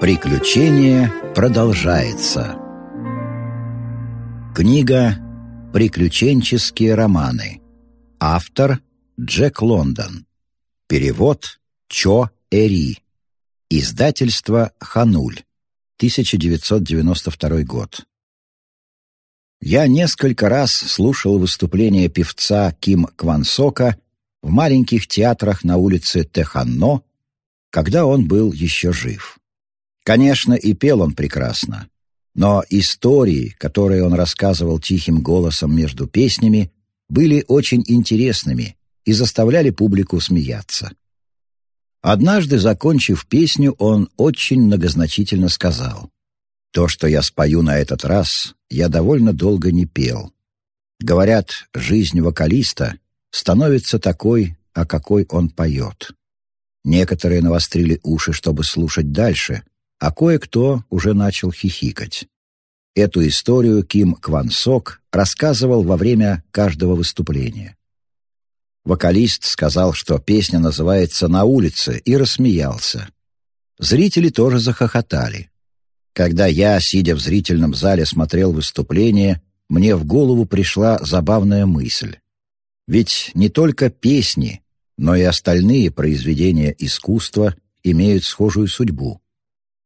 Приключение продолжается. Книга «Приключенческие романы». Автор Джек Лондон. Перевод Чо Эри. Издательство «Хануль». 1992 год. Я несколько раз слушал выступления певца Ким Квансока в маленьких театрах на улице Теханно, когда он был еще жив. Конечно, и пел он прекрасно, но истории, которые он рассказывал тихим голосом между песнями, были очень интересными и заставляли публику смеяться. Однажды, закончив песню, он очень многозначительно сказал, «То, что я спою на этот раз, я довольно долго не пел. Говорят, жизнь вокалиста становится такой, о какой он поет. Некоторые навострили уши, чтобы слушать дальше, а кое-кто уже начал хихикать. Эту историю Ким Кван Сок рассказывал во время каждого выступления. Вокалист сказал, что песня называется «На улице» и рассмеялся. Зрители тоже захохотали. Когда я, сидя в зрительном зале, смотрел выступление, мне в голову пришла забавная мысль. Ведь не только песни, но и остальные произведения искусства имеют схожую судьбу.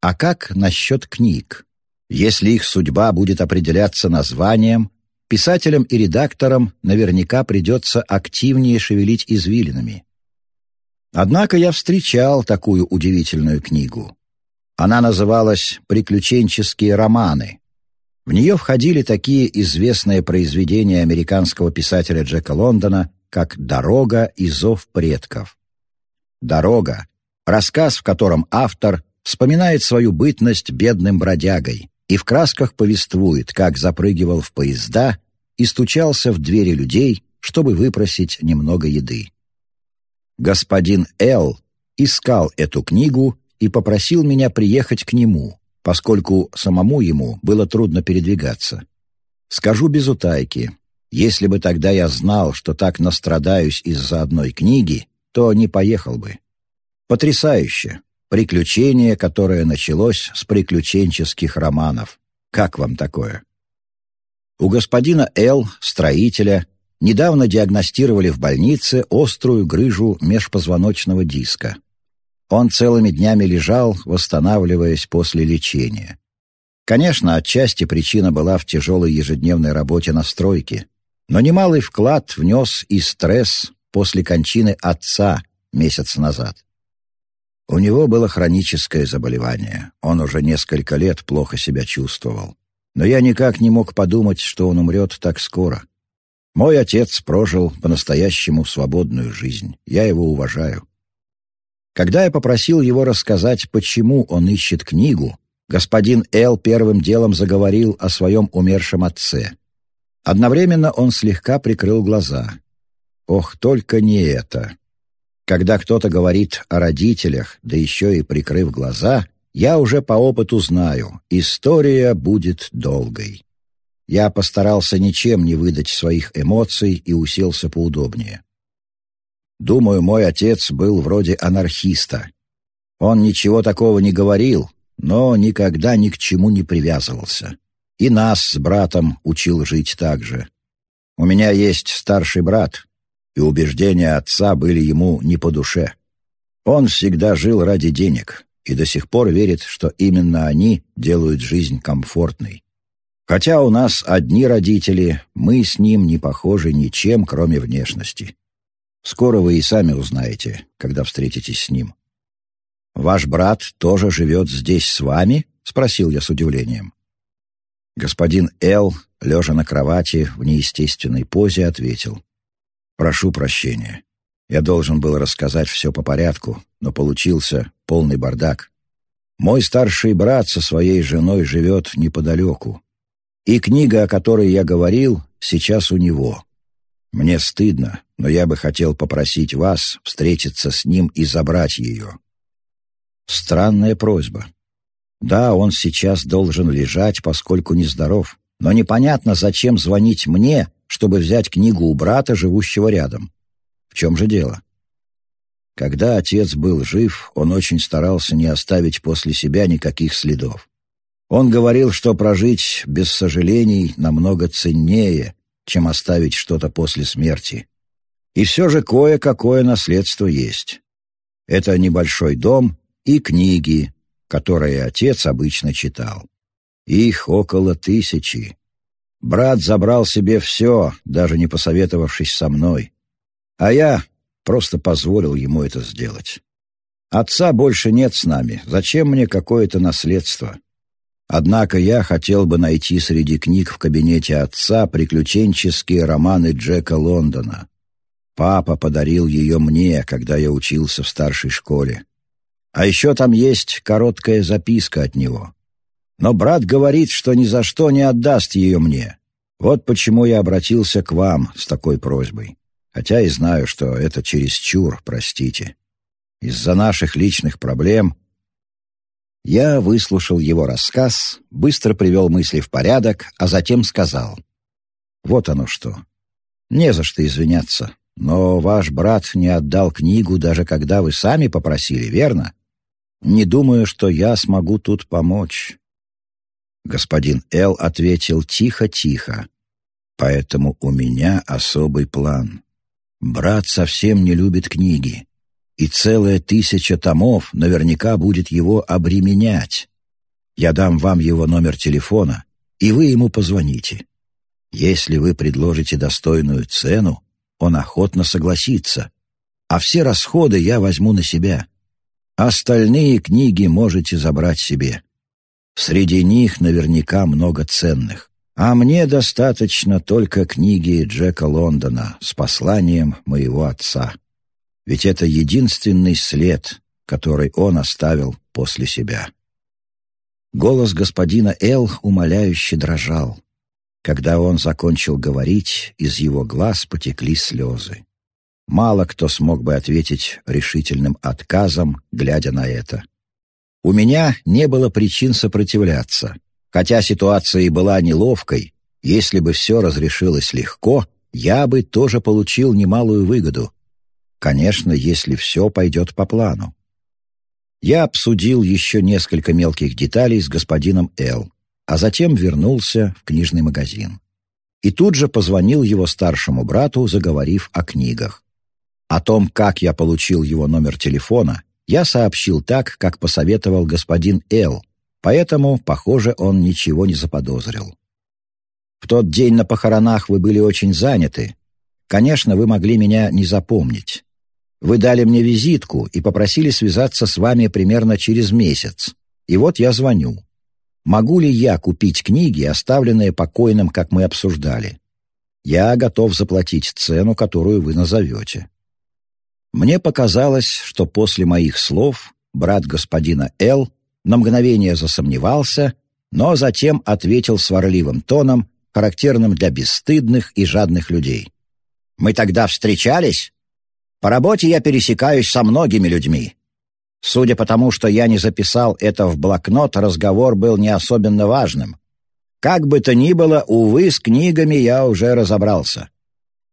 А как насчет книг? Если их судьба будет определяться названием, писателям и редакторам наверняка придется активнее шевелить извилинами. Однако я встречал такую удивительную книгу. Она называлась «Приключенческие романы». В нее входили такие известные произведения американского писателя Джека Лондона, как «Дорога» и «Зов предков». «Дорога» — рассказ, в котором автор вспоминает свою бытность бедным бродягой, и в красках повествует, как запрыгивал в поезда и стучался в двери людей, чтобы выпросить немного еды. Господин Л. искал эту книгу и попросил меня приехать к нему, поскольку самому ему было трудно передвигаться. Скажу без утайки, если бы тогда я знал, что так настрадаюсь из-за одной книги, то не поехал бы. Потрясающе! Приключение, которое началось с приключенческих романов. Как вам такое? У господина Л, строителя, недавно диагностировали в больнице острую грыжу межпозвоночного диска. Он целыми днями лежал, восстанавливаясь после лечения. Конечно, отчасти причина была в тяжелой ежедневной работе на стройке, но немалый вклад внес и стресс после кончины отца месяц назад. У него было хроническое заболевание. Он уже несколько лет плохо себя чувствовал. Но я никак не мог подумать, что он умрет так скоро. Мой отец прожил по-настоящему свободную жизнь. Я его уважаю. Когда я попросил его рассказать, почему он ищет книгу, господин Эл первым делом заговорил о своем умершем отце. Одновременно он слегка прикрыл глаза. Ох, только не это. Когда кто-то говорит о родителях, да еще и прикрыв глаза, я уже по опыту знаю, история будет долгой. Я постарался ничем не выдать своих эмоций и уселся поудобнее. Думаю, мой отец был вроде анархиста. Он ничего такого не говорил, но никогда ни к чему не привязывался. И нас с братом учил жить так же. У меня есть старший брат, и убеждения отца были ему не по душе. Он всегда жил ради денег и до сих пор верит, что именно они делают жизнь комфортной. Хотя у нас одни родители, мы с ним не похожи ничем, кроме внешности. Скоро вы и сами узнаете, когда встретитесь с ним. «Ваш брат тоже живет здесь с вами?» — спросил я с удивлением. Господин Эл, лежа на кровати в неестественной позе, ответил. «Прошу прощения. Я должен был рассказать все по порядку, но получился полный бардак. Мой старший брат со своей женой живет неподалеку. И книга, о которой я говорил, сейчас у него. Мне стыдно, но я бы хотел попросить вас встретиться с ним и забрать ее. Странная просьба. Да, он сейчас должен лежать, поскольку нездоров, но непонятно, зачем звонить мне, чтобы взять книгу у брата, живущего рядом. В чем же дело? Когда отец был жив, он очень старался не оставить после себя никаких следов. Он говорил, что прожить без сожалений намного ценнее, чем оставить что-то после смерти. И все же кое-какое наследство есть. Это небольшой дом и книги, которые отец обычно читал. Их около тысячи. Брат забрал себе все, даже не посоветовавшись со мной. А я просто позволил ему это сделать. Отца больше нет с нами, зачем мне какое-то наследство? Однако я хотел бы найти среди книг в кабинете отца приключенческие романы Джека Лондона. Папа подарил ее мне, когда я учился в старшей школе. А еще там есть короткая записка от него. Но брат говорит, что ни за что не отдаст ее мне. Вот почему я обратился к вам с такой просьбой хотя и знаю, что это чересчур, простите. Из-за наших личных проблем я выслушал его рассказ, быстро привел мысли в порядок, а затем сказал. «Вот оно что. Не за что извиняться, но ваш брат не отдал книгу, даже когда вы сами попросили, верно? Не думаю, что я смогу тут помочь». Господин Эл ответил тихо-тихо. «Поэтому у меня особый план. Брат совсем не любит книги, и целая тысяча томов наверняка будет его обременять. Я дам вам его номер телефона, и вы ему позвоните. Если вы предложите достойную цену, он охотно согласится, а все расходы я возьму на себя. Остальные книги можете забрать себе. Среди них наверняка много ценных. А мне достаточно только книги Джека Лондона с посланием моего отца. Ведь это единственный след, который он оставил после себя. Голос господина Эл умоляюще дрожал. Когда он закончил говорить, из его глаз потекли слезы. Мало кто смог бы ответить решительным отказом, глядя на это. У меня не было причин сопротивляться. Хотя ситуация и была неловкой, если бы все разрешилось легко, я бы тоже получил немалую выгоду. Конечно, если все пойдет по плану. Я обсудил еще несколько мелких деталей с господином Л, а затем вернулся в книжный магазин. И тут же позвонил его старшему брату, заговорив о книгах. О том, как я получил его номер телефона, я сообщил так, как посоветовал господин Л, Поэтому, похоже, он ничего не заподозрил. В тот день на похоронах вы были очень заняты. Конечно, вы могли меня не запомнить. Вы дали мне визитку и попросили связаться с вами примерно через месяц. И вот я звоню. Могу ли я купить книги, оставленные покойным, как мы обсуждали? Я готов заплатить цену, которую вы назовете. Мне показалось, что после моих слов брат господина Л на мгновение засомневался, но затем ответил сварливым тоном, характерным для бесстыдных и жадных людей. «Мы тогда встречались? По работе я пересекаюсь со многими людьми. Судя по тому, что я не записал это в блокнот, разговор был не особенно важным. Как бы то ни было, увы, с книгами я уже разобрался.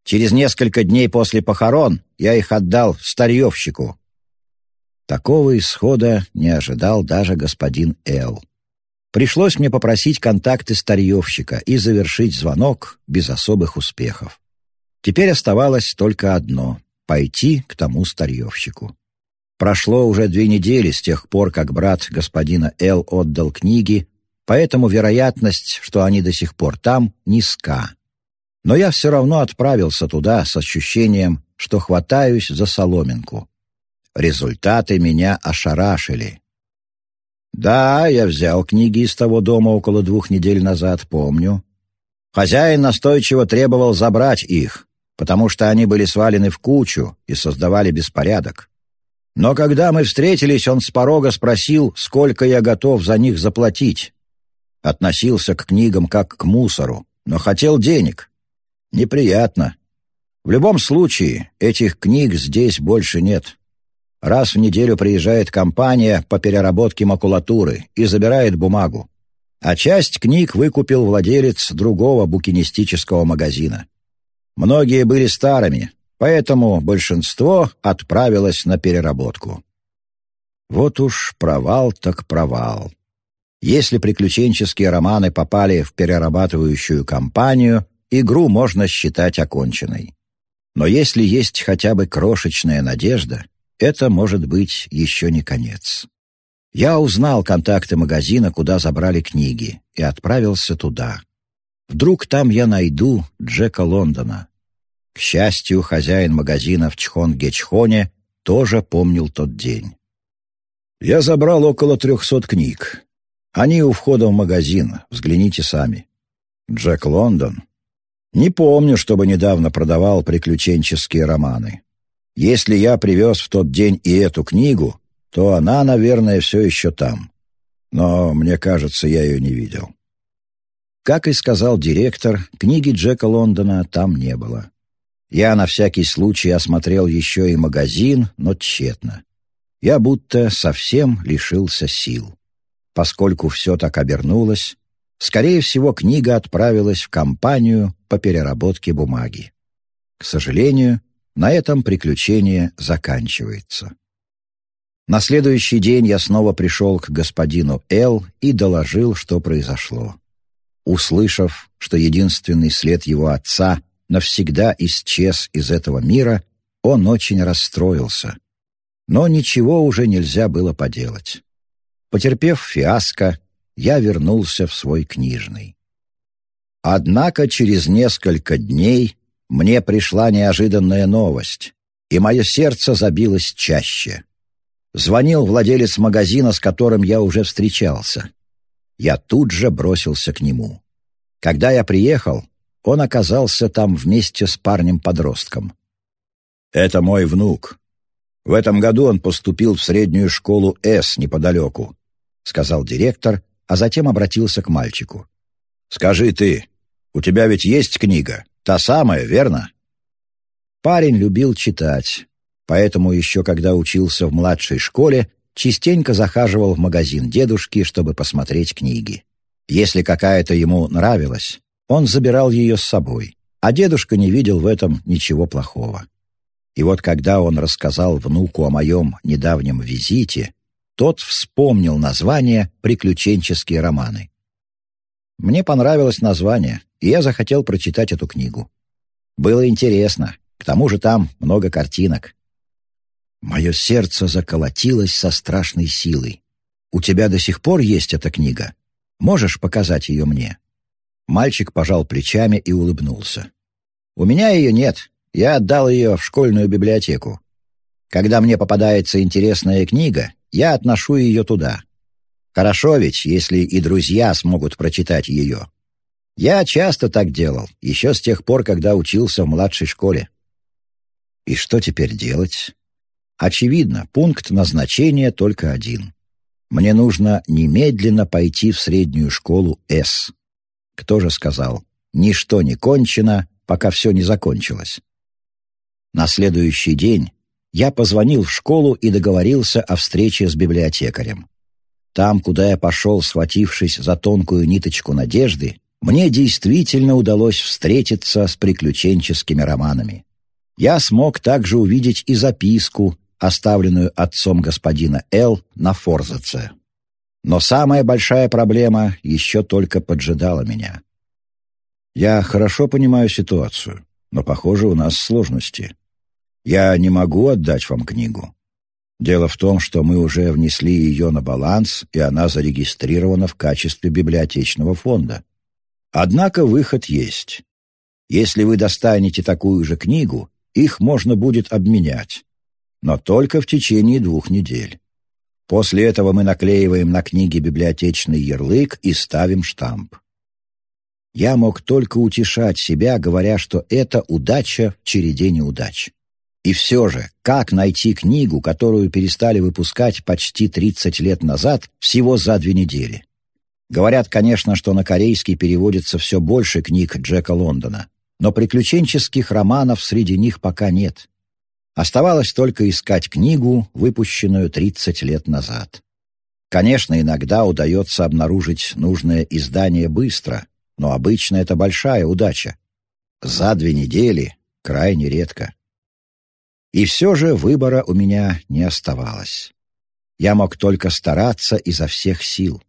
Через несколько дней после похорон я их отдал старьевщику, Такого исхода не ожидал даже господин Эл. Пришлось мне попросить контакты старьевщика и завершить звонок без особых успехов. Теперь оставалось только одно — пойти к тому старьевщику. Прошло уже две недели с тех пор, как брат господина Эл отдал книги, поэтому вероятность, что они до сих пор там, низка. Но я все равно отправился туда с ощущением, что хватаюсь за соломинку. Результаты меня ошарашили. Да, я взял книги из того дома около двух недель назад, помню. Хозяин настойчиво требовал забрать их, потому что они были свалены в кучу и создавали беспорядок. Но когда мы встретились, он с порога спросил, сколько я готов за них заплатить. Относился к книгам как к мусору, но хотел денег. Неприятно. В любом случае, этих книг здесь больше нет. Раз в неделю приезжает компания по переработке макулатуры и забирает бумагу. А часть книг выкупил владелец другого букинистического магазина. Многие были старыми, поэтому большинство отправилось на переработку. Вот уж провал так провал. Если приключенческие романы попали в перерабатывающую компанию, игру можно считать оконченной. Но если есть хотя бы крошечная надежда, это может быть еще не конец. Я узнал контакты магазина, куда забрали книги, и отправился туда. Вдруг там я найду Джека Лондона. К счастью, хозяин магазина в Чхон-Гечхоне тоже помнил тот день. Я забрал около трехсот книг. Они у входа в магазин, взгляните сами. Джек Лондон. Не помню, чтобы недавно продавал приключенческие романы. Если я привез в тот день и эту книгу, то она, наверное, все еще там. Но, мне кажется, я ее не видел. Как и сказал директор, книги Джека Лондона там не было. Я на всякий случай осмотрел еще и магазин, но тщетно. Я будто совсем лишился сил. Поскольку все так обернулось, скорее всего, книга отправилась в компанию по переработке бумаги. К сожалению, на этом приключение заканчивается. На следующий день я снова пришел к господину Л и доложил, что произошло. Услышав, что единственный след его отца навсегда исчез из этого мира, он очень расстроился. Но ничего уже нельзя было поделать. Потерпев фиаско, я вернулся в свой книжный. Однако через несколько дней мне пришла неожиданная новость, и мое сердце забилось чаще. Звонил владелец магазина, с которым я уже встречался. Я тут же бросился к нему. Когда я приехал, он оказался там вместе с парнем-подростком. «Это мой внук. В этом году он поступил в среднюю школу С неподалеку. — сказал директор, а затем обратился к мальчику. «Скажи ты, у тебя ведь есть книга? Та самая, верно?» Парень любил читать, поэтому еще когда учился в младшей школе, частенько захаживал в магазин дедушки, чтобы посмотреть книги. Если какая-то ему нравилась, он забирал ее с собой, а дедушка не видел в этом ничего плохого. И вот когда он рассказал внуку о моем недавнем визите, тот вспомнил название «Приключенческие романы». Мне понравилось название, и я захотел прочитать эту книгу. Было интересно, к тому же там много картинок. Мое сердце заколотилось со страшной силой. «У тебя до сих пор есть эта книга? Можешь показать ее мне?» Мальчик пожал плечами и улыбнулся. «У меня ее нет. Я отдал ее в школьную библиотеку. Когда мне попадается интересная книга, я отношу ее туда. Хорошо ведь, если и друзья смогут прочитать ее. Я часто так делал, еще с тех пор, когда учился в младшей школе. И что теперь делать? Очевидно, пункт назначения только один. Мне нужно немедленно пойти в среднюю школу С. Кто же сказал, ничто не кончено, пока все не закончилось. На следующий день я позвонил в школу и договорился о встрече с библиотекарем. Там, куда я пошел, схватившись за тонкую ниточку надежды, мне действительно удалось встретиться с приключенческими романами. Я смог также увидеть и записку, оставленную отцом господина Л. на Форзаце. Но самая большая проблема еще только поджидала меня. Я хорошо понимаю ситуацию, но, похоже, у нас сложности. Я не могу отдать вам книгу. Дело в том, что мы уже внесли ее на баланс, и она зарегистрирована в качестве библиотечного фонда. Однако выход есть. Если вы достанете такую же книгу, их можно будет обменять, но только в течение двух недель. После этого мы наклеиваем на книге библиотечный ярлык и ставим штамп. Я мог только утешать себя, говоря, что это удача в череде неудач. И все же, как найти книгу, которую перестали выпускать почти 30 лет назад, всего за две недели? Говорят, конечно, что на корейский переводится все больше книг Джека Лондона, но приключенческих романов среди них пока нет. Оставалось только искать книгу, выпущенную 30 лет назад. Конечно, иногда удается обнаружить нужное издание быстро, но обычно это большая удача. За две недели крайне редко. И все же выбора у меня не оставалось. Я мог только стараться изо всех сил.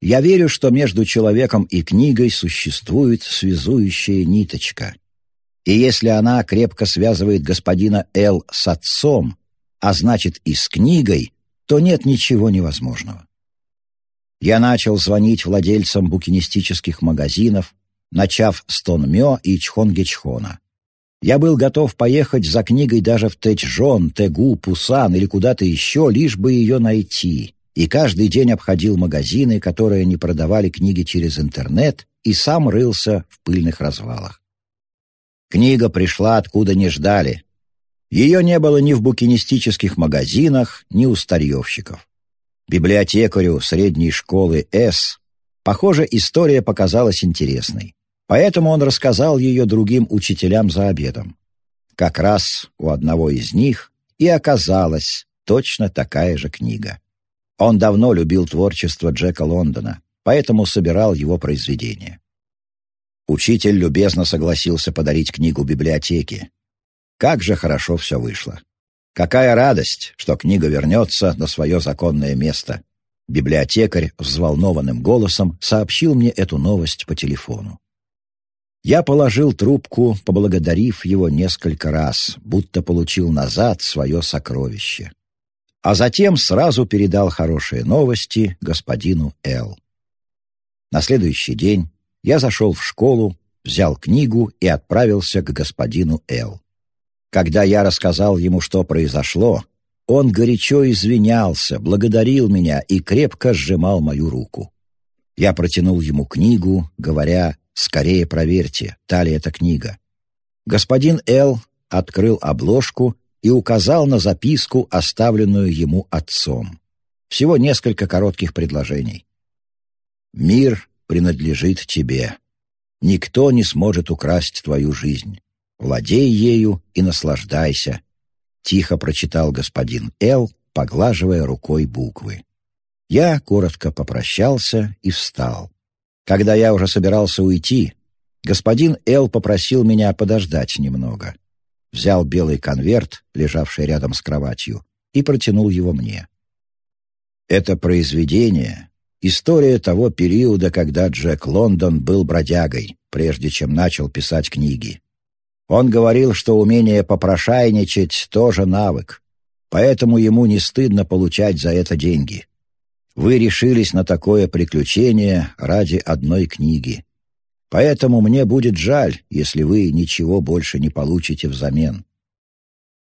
Я верю, что между человеком и книгой существует связующая ниточка. И если она крепко связывает господина Л. с отцом, а значит и с книгой, то нет ничего невозможного. Я начал звонить владельцам букинистических магазинов, начав с Тонмё и Чхонгечхона. Я был готов поехать за книгой даже в Тэчжон, Тегу, Пусан или куда-то еще, лишь бы ее найти. И каждый день обходил магазины, которые не продавали книги через интернет, и сам рылся в пыльных развалах. Книга пришла откуда не ждали. Ее не было ни в букинистических магазинах, ни у старьевщиков. Библиотекарю средней школы С, похоже, история показалась интересной. Поэтому он рассказал ее другим учителям за обедом. Как раз у одного из них и оказалась точно такая же книга. Он давно любил творчество Джека Лондона, поэтому собирал его произведения. Учитель любезно согласился подарить книгу библиотеке. Как же хорошо все вышло. Какая радость, что книга вернется на свое законное место. Библиотекарь взволнованным голосом сообщил мне эту новость по телефону. Я положил трубку, поблагодарив его несколько раз, будто получил назад свое сокровище. А затем сразу передал хорошие новости господину Л. На следующий день я зашел в школу, взял книгу и отправился к господину Л. Когда я рассказал ему, что произошло, он горячо извинялся, благодарил меня и крепко сжимал мою руку. Я протянул ему книгу, говоря Скорее проверьте, та ли эта книга. Господин Л. открыл обложку и указал на записку, оставленную ему отцом. Всего несколько коротких предложений. «Мир принадлежит тебе. Никто не сможет украсть твою жизнь. Владей ею и наслаждайся», — тихо прочитал господин Л., поглаживая рукой буквы. Я коротко попрощался и встал. Когда я уже собирался уйти, господин Эл попросил меня подождать немного. Взял белый конверт, лежавший рядом с кроватью, и протянул его мне. Это произведение — история того периода, когда Джек Лондон был бродягой, прежде чем начал писать книги. Он говорил, что умение попрошайничать — тоже навык, поэтому ему не стыдно получать за это деньги. Вы решились на такое приключение ради одной книги. Поэтому мне будет жаль, если вы ничего больше не получите взамен.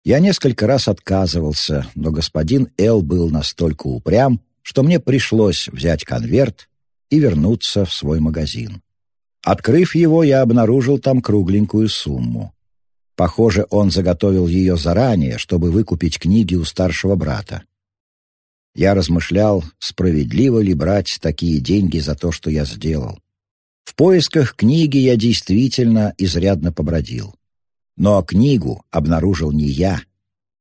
Я несколько раз отказывался, но господин Эл был настолько упрям, что мне пришлось взять конверт и вернуться в свой магазин. Открыв его, я обнаружил там кругленькую сумму. Похоже, он заготовил ее заранее, чтобы выкупить книги у старшего брата. Я размышлял, справедливо ли брать такие деньги за то, что я сделал. В поисках книги я действительно изрядно побродил. Но книгу обнаружил не я.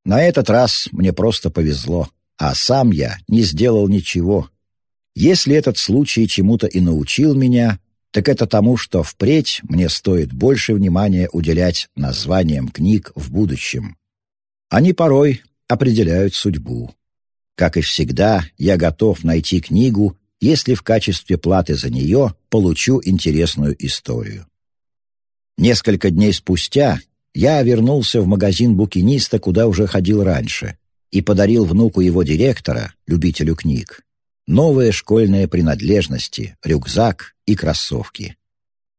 На этот раз мне просто повезло, а сам я не сделал ничего. Если этот случай чему-то и научил меня, так это тому, что впредь мне стоит больше внимания уделять названиям книг в будущем. Они порой определяют судьбу. Как и всегда, я готов найти книгу, если в качестве платы за нее получу интересную историю. Несколько дней спустя я вернулся в магазин букиниста, куда уже ходил раньше, и подарил внуку его директора, любителю книг, новые школьные принадлежности, рюкзак и кроссовки.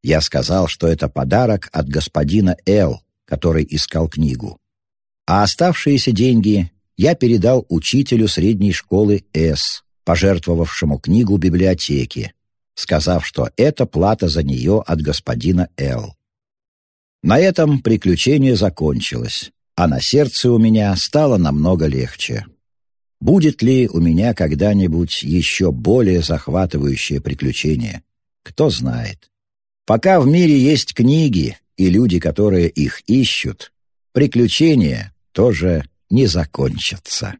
Я сказал, что это подарок от господина Л., который искал книгу. А оставшиеся деньги я передал учителю средней школы С, пожертвовавшему книгу библиотеке, сказав, что это плата за нее от господина Л. На этом приключение закончилось, а на сердце у меня стало намного легче. Будет ли у меня когда-нибудь еще более захватывающее приключение? Кто знает. Пока в мире есть книги и люди, которые их ищут, приключения тоже не закончатся.